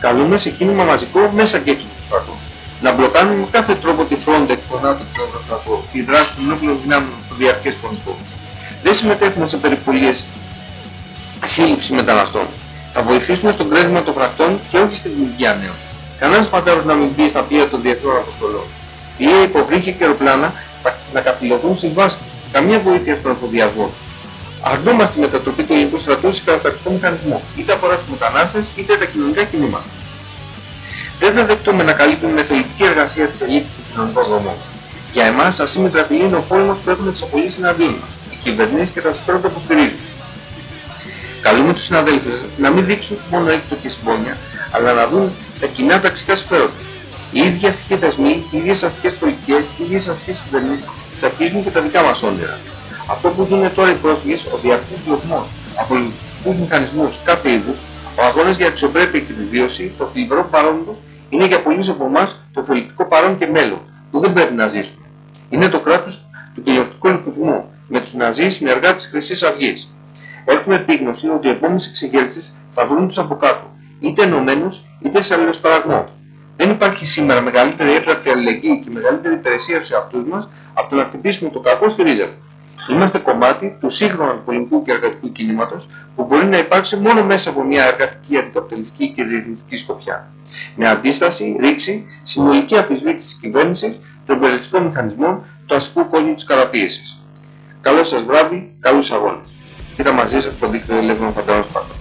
Καλούμε σε κίνημα μαζικό μέσα και έξω τους στρατού. Να μπλοκάνουμε με κάθε τρόπο τη Frontex, τον ΝΑΤΟ και τον Ευρωστρατό, τη δράση των νέων δυνάμεων στο διαρκές πονικό. Δεν συμμετέχουμε σε περιπολίες σύλληψης μεταναστών. Θα βοηθήσουμε στον κρέσμα των φρακτών και όχι στη δημιουργία νέων. Κανένας πατέρας να μην μπει στα πλοία των διεθνών αποστολών. Πλοία υποβρύχια και αεροπλάνα θα- να καθυλωθούν στις βάσεις τους. Καμία βοήθεια στον εφοδιασμό. Αρνούμαστε τη μετατροπή του ελληνικού στρατού σε καταστατικό μηχανισμό, είτε αφορά τους μετανάστες είτε τα κοινωνικά κινήματα. Δεν θα δεχτούμε να καλύπτουμε με θελητική εργασία τις ελλείψεις των κοινωνικών δομών. Για εμάς, ασύμμετρα απειλή είναι ο πόλεμος που έχουν εξαπολύσει εναντίον μας, οι κυβερνήσεις και τα συμφέροντα που στηρίζουν. Καλούμε τους συναδέλφους να μην δείξουν μόνο έκτο και συμπόνια, αλλά να δουν τα κοινά ταξικά συμφέροντα. Οι ίδιοι αστικοί θεσμοί, οι ίδιες αστικές πολιτικές, οι ίδιες αστικές κυβερνήσεις τσακίζουν και τα δικά μας όνειρα. Αυτό που ζουν τώρα οι πρόσφυγες, ο διαρκής διωγμός από πολιτικούς μηχανισμούς κάθε είδους, ο αγώνας για αξιοπρέπεια και επιβίωση, το θλιβερό παρόν τους, είναι για πολλούς από εμάς το θελκτικό παρόν και μέλλον, που δεν πρέπει να ζήσουμε. Είναι το κράτος του κοινωνικού λογισμού, με τους Ναζί συνεργάτες της Χρυσής Αυγής. Έχουμε επίγνωση ότι οι επόμενες εξεγέρσεις θα βρουν τους από κάτω, είτε ενωμένους είτε σε αλληλοσπαραγμό. Δεν υπάρχει σήμερα μεγαλύτερη έπρακτη αλληλεγγύη και μεγαλύτερη υπηρεσία στους εαυτούς μας από το να χτυπήσουμε το κακό στη ρίζα του. Είμαστε κομμάτι του σύγχρονου πολιτικού και εργατικού κινήματος που μπορεί να υπάρξει μόνο μέσα από μια εργατική, αντικαπιταλιστική και διεθνιστική σκοπιά. Με αντίσταση, ρήξη, συνολική αφισβήτηση της κυβέρνησης, των περιοριστικών μηχανισμών, του αστικού κόσμου της καραπίεσης. Καλό σας βράδυ, καλούς αγώνες. Ήταν μαζί σας το δίκτυο Ελεύθερων Φαντάρων Σπαρτών.